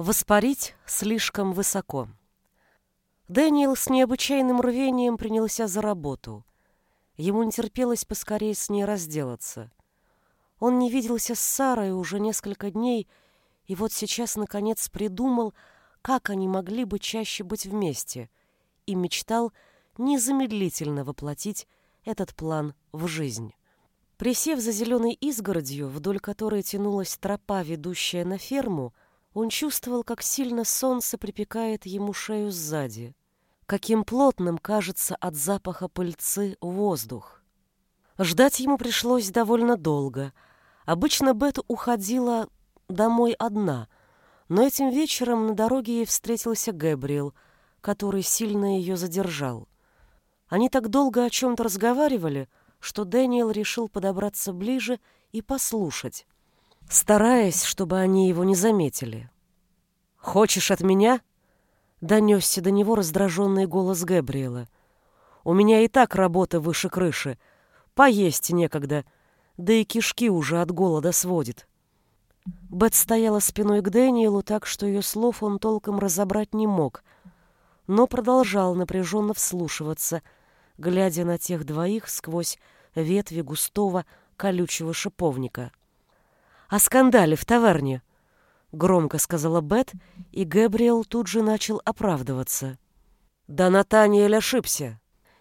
Воспарить слишком высоко. Дэниел с необычайным рвением принялся за работу. Ему не терпелось поскорее с ней разделаться. Он не виделся с Сарой уже несколько дней, и вот сейчас, наконец, придумал, как они могли бы чаще быть вместе, и мечтал незамедлительно воплотить этот план в жизнь. Присев за зеленой изгородью, вдоль которой тянулась тропа, ведущая на ферму, он чувствовал, как сильно солнце припекает ему шею сзади, каким плотным кажется от запаха пыльцы воздух. Ждать ему пришлось довольно долго. Обычно Бет уходила домой одна, но этим вечером на дороге ей встретился Гэбриэл, который сильно ее задержал. Они так долго о чем-то разговаривали, что Дэниел решил подобраться ближе и послушать стараясь, чтобы они его не заметили. «Хочешь от меня?» — донесся до него раздраженный голос Габриэла. «У меня и так работа выше крыши. Поесть некогда, да и кишки уже от голода сводит». Бет стояла спиной к Дэниелу так, что ее слов он толком разобрать не мог, но продолжал напряженно вслушиваться, глядя на тех двоих сквозь ветви густого колючего шиповника о скандале в таверне», — громко сказала Бет, и Гэбриэл тут же начал оправдываться. «Да Натаниэль ошибся.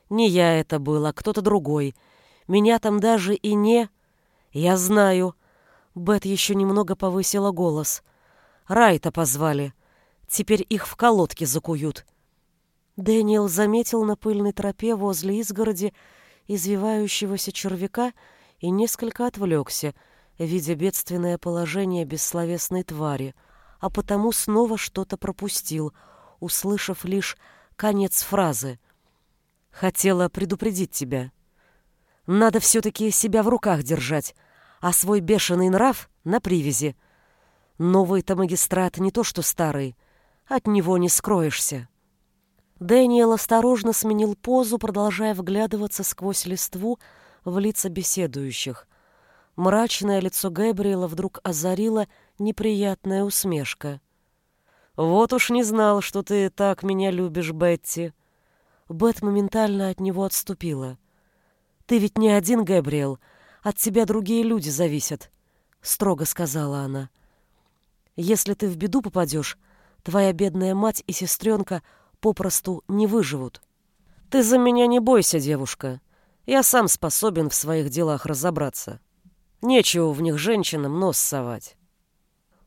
Не я это был, а кто-то другой. Меня там даже и не...» «Я знаю». Бет еще немного повысила голос. «Райта позвали. Теперь их в колодке закуют». Дэниел заметил на пыльной тропе возле изгороди извивающегося червяка и несколько отвлекся — видя бедственное положение бессловесной твари, а потому снова что-то пропустил, услышав лишь конец фразы. «Хотела предупредить тебя. Надо все-таки себя в руках держать, а свой бешеный нрав на привязи. Новый-то магистрат не то что старый, от него не скроешься». Дэниел осторожно сменил позу, продолжая вглядываться сквозь листву в лица беседующих. Мрачное лицо Гэбриэла вдруг озарила неприятная усмешка. «Вот уж не знал, что ты так меня любишь, Бетти». Бет моментально от него отступила. «Ты ведь не один, Гэбриэл. От тебя другие люди зависят», — строго сказала она. «Если ты в беду попадешь, твоя бедная мать и сестренка попросту не выживут». «Ты за меня не бойся, девушка. Я сам способен в своих делах разобраться». Нечего в них женщинам нос совать.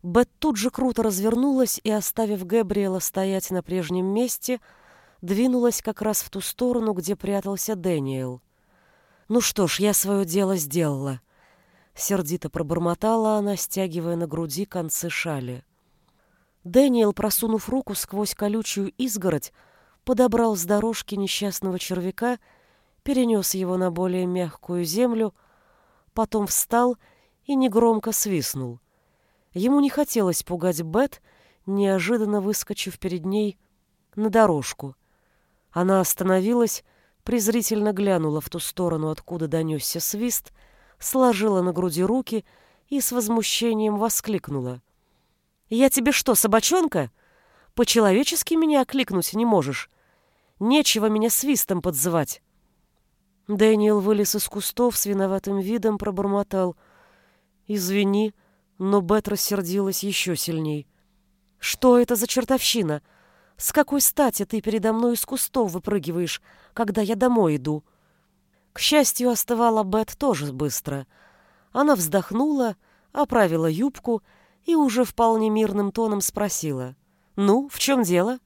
Бет тут же круто развернулась и, оставив Гэбриэла стоять на прежнем месте, двинулась как раз в ту сторону, где прятался Дэниел. «Ну что ж, я свое дело сделала», — сердито пробормотала она, стягивая на груди концы шали. Дэниел, просунув руку сквозь колючую изгородь, подобрал с дорожки несчастного червяка, перенес его на более мягкую землю — потом встал и негромко свистнул. Ему не хотелось пугать Бет, неожиданно выскочив перед ней на дорожку. Она остановилась, презрительно глянула в ту сторону, откуда донесся свист, сложила на груди руки и с возмущением воскликнула. «Я тебе что, собачонка? По-человечески меня окликнуть не можешь. Нечего меня свистом подзывать». Дэниел вылез из кустов с виноватым видом, пробормотал. «Извини», но Бет рассердилась еще сильней. «Что это за чертовщина? С какой стати ты передо мной из кустов выпрыгиваешь, когда я домой иду?» К счастью, остывала Бет тоже быстро. Она вздохнула, оправила юбку и уже вполне мирным тоном спросила. «Ну, в чем дело?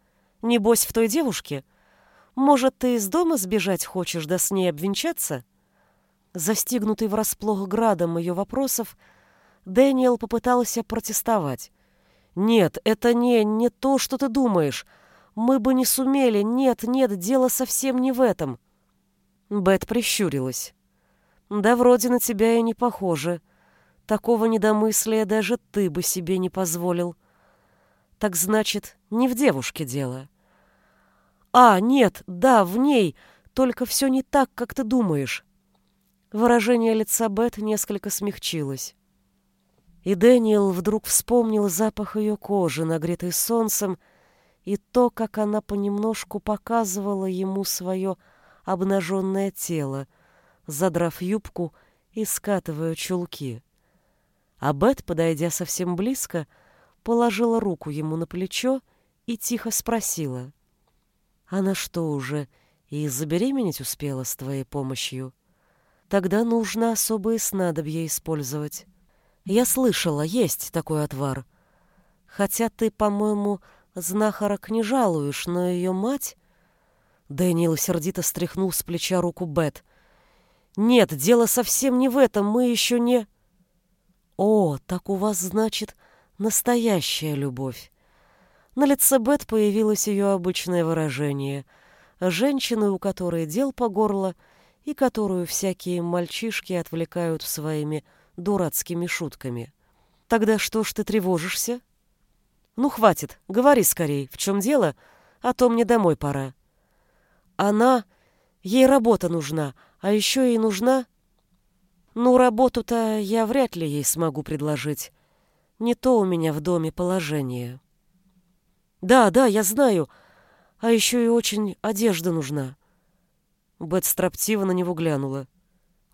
Небось, в той девушке?» Может, ты из дома сбежать хочешь, да с ней обвенчаться?» Застигнутый врасплох градом ее вопросов, Дэниел попытался протестовать. «Нет, это не, не то, что ты думаешь. Мы бы не сумели. Нет, нет, дело совсем не в этом». Бет прищурилась. «Да вроде на тебя и не похоже. Такого недомыслия даже ты бы себе не позволил. Так значит, не в девушке дело». «А, нет, да, в ней, только все не так, как ты думаешь». Выражение лица Бет несколько смягчилось. И Дэниел вдруг вспомнил запах ее кожи, нагретой солнцем, и то, как она понемножку показывала ему свое обнаженное тело, задрав юбку и скатывая чулки. А Бет, подойдя совсем близко, положила руку ему на плечо и тихо спросила. «Она что, уже и забеременеть успела с твоей помощью? Тогда нужно особые снадобья использовать. Я слышала, есть такой отвар. Хотя ты, по-моему, знахарок не жалуешь, но ее мать...» Дэниел сердито стряхнул с плеча руку Бет. «Нет, дело совсем не в этом, мы еще не...» «О, так у вас, значит, настоящая любовь!» На лице Бет появилось ее обычное выражение. Женщины, у которой дел по горло, и которую всякие мальчишки отвлекают своими дурацкими шутками. «Тогда что ж ты тревожишься?» «Ну, хватит, говори скорей, в чем дело, а то мне домой пора». «Она... Ей работа нужна, а еще ей нужна...» «Ну, работу-то я вряд ли ей смогу предложить. Не то у меня в доме положение». Да, да, я знаю. А еще и очень одежда нужна. Бет строптиво на него глянула.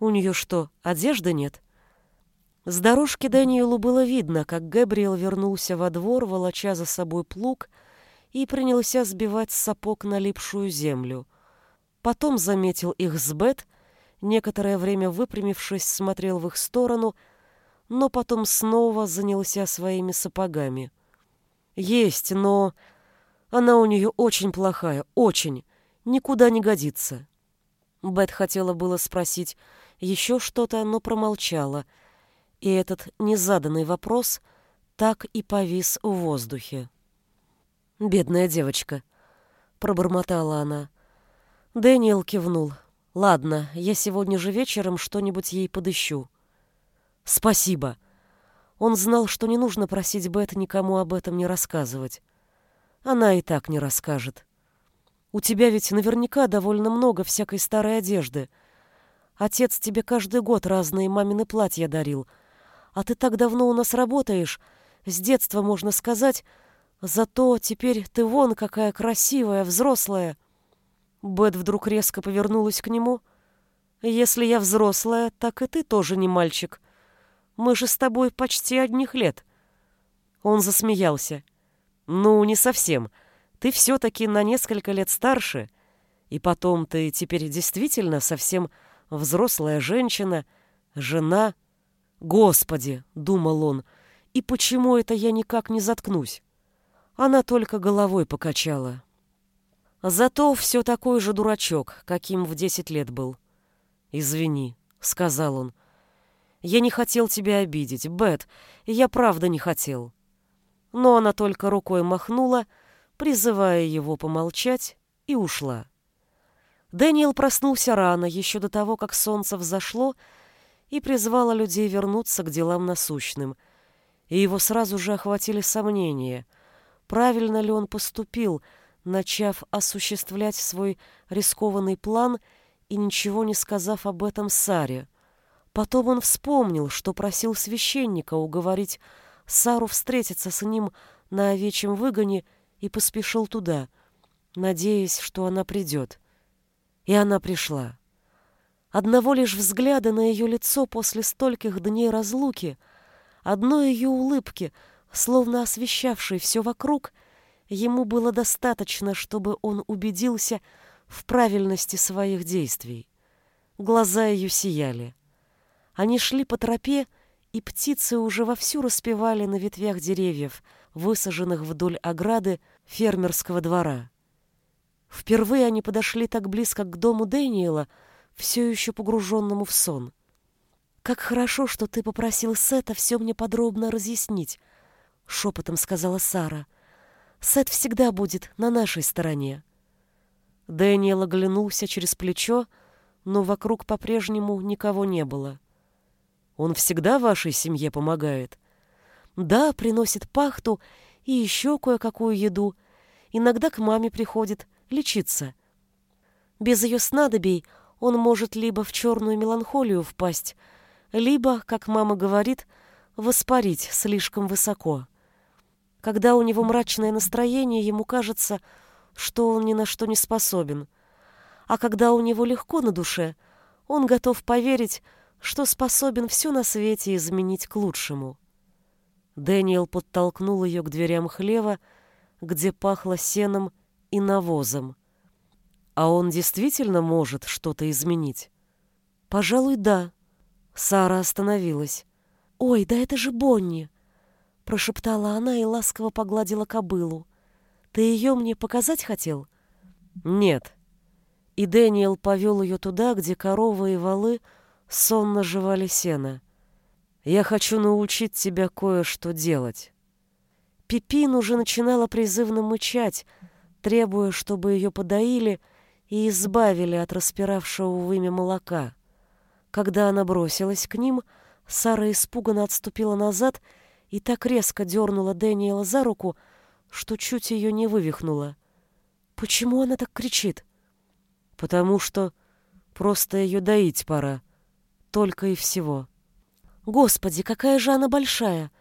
У нее что, одежды нет? С дорожки Дэниелу было видно, как Гэбриэл вернулся во двор, волоча за собой плуг, и принялся сбивать с сапог налипшую землю. Потом заметил их с Бет, некоторое время выпрямившись, смотрел в их сторону, но потом снова занялся своими сапогами. Есть, но она у нее очень плохая, очень. Никуда не годится. Бет хотела было спросить еще что-то, но промолчала. И этот незаданный вопрос так и повис в воздухе. «Бедная девочка», — пробормотала она. Дэниел кивнул. «Ладно, я сегодня же вечером что-нибудь ей подыщу». «Спасибо», он знал, что не нужно просить Бет никому об этом не рассказывать. Она и так не расскажет. У тебя ведь наверняка довольно много всякой старой одежды. Отец тебе каждый год разные мамины платья дарил. А ты так давно у нас работаешь, с детства, можно сказать, зато теперь ты вон какая красивая, взрослая. Бет вдруг резко повернулась к нему. Если я взрослая, так и ты тоже не мальчик. Мы же с тобой почти одних лет». Он засмеялся. «Ну, не совсем. Ты все-таки на несколько лет старше. И потом ты теперь действительно совсем взрослая женщина, жена. Господи!» — думал он. «И почему это я никак не заткнусь?» Она только головой покачала. Зато все такой же дурачок, каким в десять лет был. «Извини», — сказал он. Я не хотел тебя обидеть, Бет, я правда не хотел. Но она только рукой махнула, призывая его помолчать, и ушла. Дэниел проснулся рано, еще до того, как солнце взошло, и призвала людей вернуться к делам насущным. И его сразу же охватили сомнения, правильно ли он поступил, начав осуществлять свой рискованный план и ничего не сказав об этом Саре. Потом он вспомнил, что просил священника уговорить Сару встретиться с ним на овечьем выгоне и поспешил туда, надеясь, что она придет. И она пришла. Одного лишь взгляда на ее лицо после стольких дней разлуки, одной ее улыбки, словно освещавшей все вокруг, ему было достаточно, чтобы он убедился в правильности своих действий. Глаза ее сияли. Они шли по тропе, и птицы уже вовсю распевали на ветвях деревьев, высаженных вдоль ограды фермерского двора. Впервые они подошли так близко к дому Дэниела, все еще погруженному в сон. «Как хорошо, что ты попросил Сета все мне подробно разъяснить», — шепотом сказала Сара. «Сет всегда будет на нашей стороне». Дэниел оглянулся через плечо, но вокруг по-прежнему никого не было. Он всегда вашей семье помогает? Да, приносит пахту и еще кое-какую еду. Иногда к маме приходит лечиться. Без ее снадобий он может либо в черную меланхолию впасть, либо, как мама говорит, воспарить слишком высоко. Когда у него мрачное настроение, ему кажется, что он ни на что не способен. А когда у него легко на душе, он готов поверить, что способен все на свете изменить к лучшему. Дэниел подтолкнул ее к дверям хлева, где пахло сеном и навозом. А он действительно может что-то изменить? Пожалуй, да. Сара остановилась. «Ой, да это же Бонни!» Прошептала она и ласково погладила кобылу. «Ты ее мне показать хотел?» «Нет». И Дэниел повел ее туда, где коровы и валы сонно жевали сено. «Я хочу научить тебя кое-что делать». Пипин уже начинала призывно мычать, требуя, чтобы ее подоили и избавили от распиравшего вымя молока. Когда она бросилась к ним, Сара испуганно отступила назад и так резко дернула Дэниела за руку, что чуть ее не вывихнула. Почему она так кричит? Потому что просто ее доить пора. Только и всего. Господи, какая же она большая!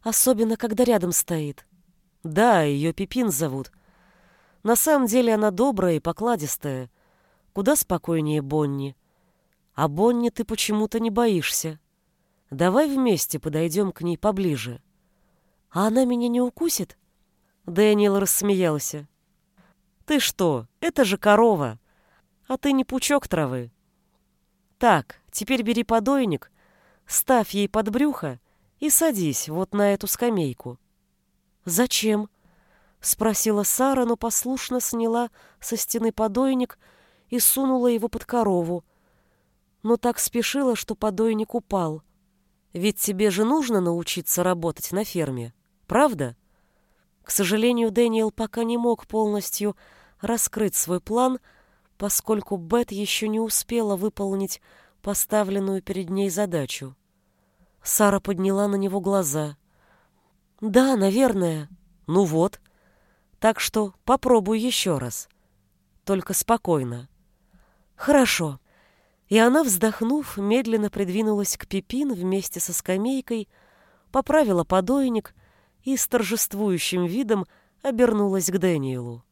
Особенно, когда рядом стоит. Да, ее Пипин зовут. На самом деле она добрая и покладистая. Куда спокойнее Бонни. А Бонни ты почему-то не боишься. Давай вместе подойдем к ней поближе. А она меня не укусит? Дэниел рассмеялся. Ты что, это же корова. А ты не пучок травы. Так, теперь бери подойник, ставь ей под брюхо и садись вот на эту скамейку. Зачем? Спросила Сара, но послушно сняла со стены подойник и сунула его под корову. Но так спешила, что подойник упал. Ведь тебе же нужно научиться работать на ферме, правда? К сожалению, Дэниел пока не мог полностью раскрыть свой план, поскольку Бет еще не успела выполнить поставленную перед ней задачу. Сара подняла на него глаза. «Да, наверное. Ну вот. Так что попробуй еще раз. Только спокойно». «Хорошо». И она, вздохнув, медленно придвинулась к Пипин вместе со скамейкой, поправила подойник и с торжествующим видом обернулась к Дэниелу.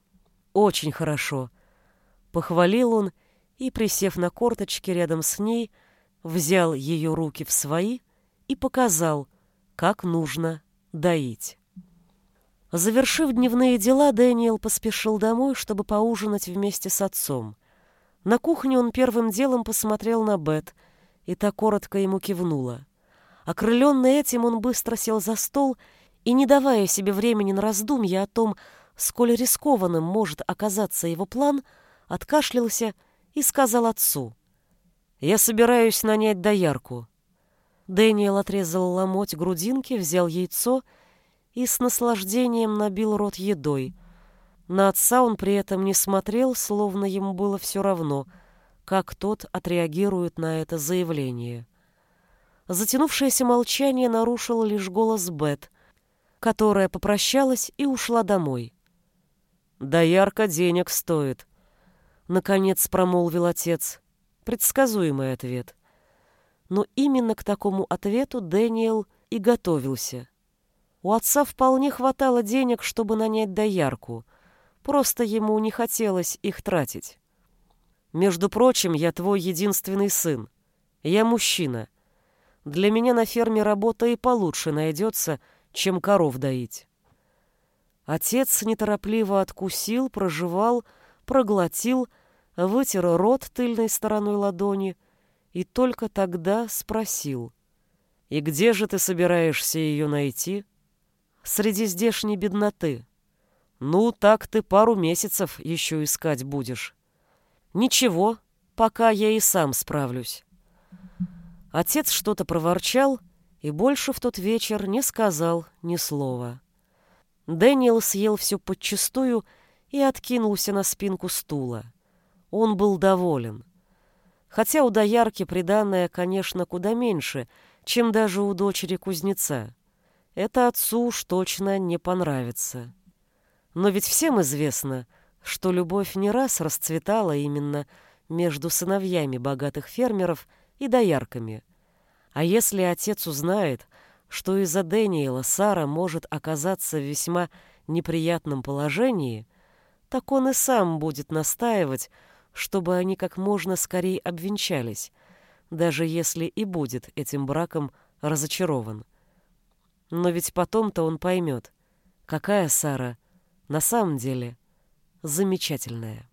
«Очень хорошо», — похвалил он и, присев на корточки рядом с ней, взял ее руки в свои и показал, как нужно доить. Завершив дневные дела, Дэниел поспешил домой, чтобы поужинать вместе с отцом. На кухне он первым делом посмотрел на Бет, и та коротко ему кивнула. Окрыленный этим, он быстро сел за стол и, не давая себе времени на раздумья о том, сколь рискованным может оказаться его план, откашлялся и сказал отцу. «Я собираюсь нанять доярку». Дэниел отрезал ломоть грудинки, взял яйцо и с наслаждением набил рот едой, на отца он при этом не смотрел, словно ему было все равно, как тот отреагирует на это заявление. Затянувшееся молчание нарушил лишь голос Бет, которая попрощалась и ушла домой. «Да ярко денег стоит», — наконец промолвил отец. Предсказуемый ответ. Но именно к такому ответу Дэниел и готовился. У отца вполне хватало денег, чтобы нанять доярку — Просто ему не хотелось их тратить. Между прочим, я твой единственный сын. Я мужчина. Для меня на ферме работа и получше найдется, чем коров доить. Отец неторопливо откусил, прожевал, проглотил, вытер рот тыльной стороной ладони и только тогда спросил. «И где же ты собираешься ее найти?» «Среди здешней бедноты», ну, так ты пару месяцев еще искать будешь. Ничего, пока я и сам справлюсь. Отец что-то проворчал и больше в тот вечер не сказал ни слова. Дэниел съел все подчистую и откинулся на спинку стула. Он был доволен. Хотя у доярки приданное, конечно, куда меньше, чем даже у дочери кузнеца. Это отцу уж точно не понравится. Но ведь всем известно, что любовь не раз расцветала именно между сыновьями богатых фермеров и доярками. А если отец узнает, что из-за Дэниела Сара может оказаться в весьма неприятном положении, так он и сам будет настаивать, чтобы они как можно скорее обвенчались, даже если и будет этим браком разочарован. Но ведь потом-то он поймет, какая Сара на самом деле замечательная.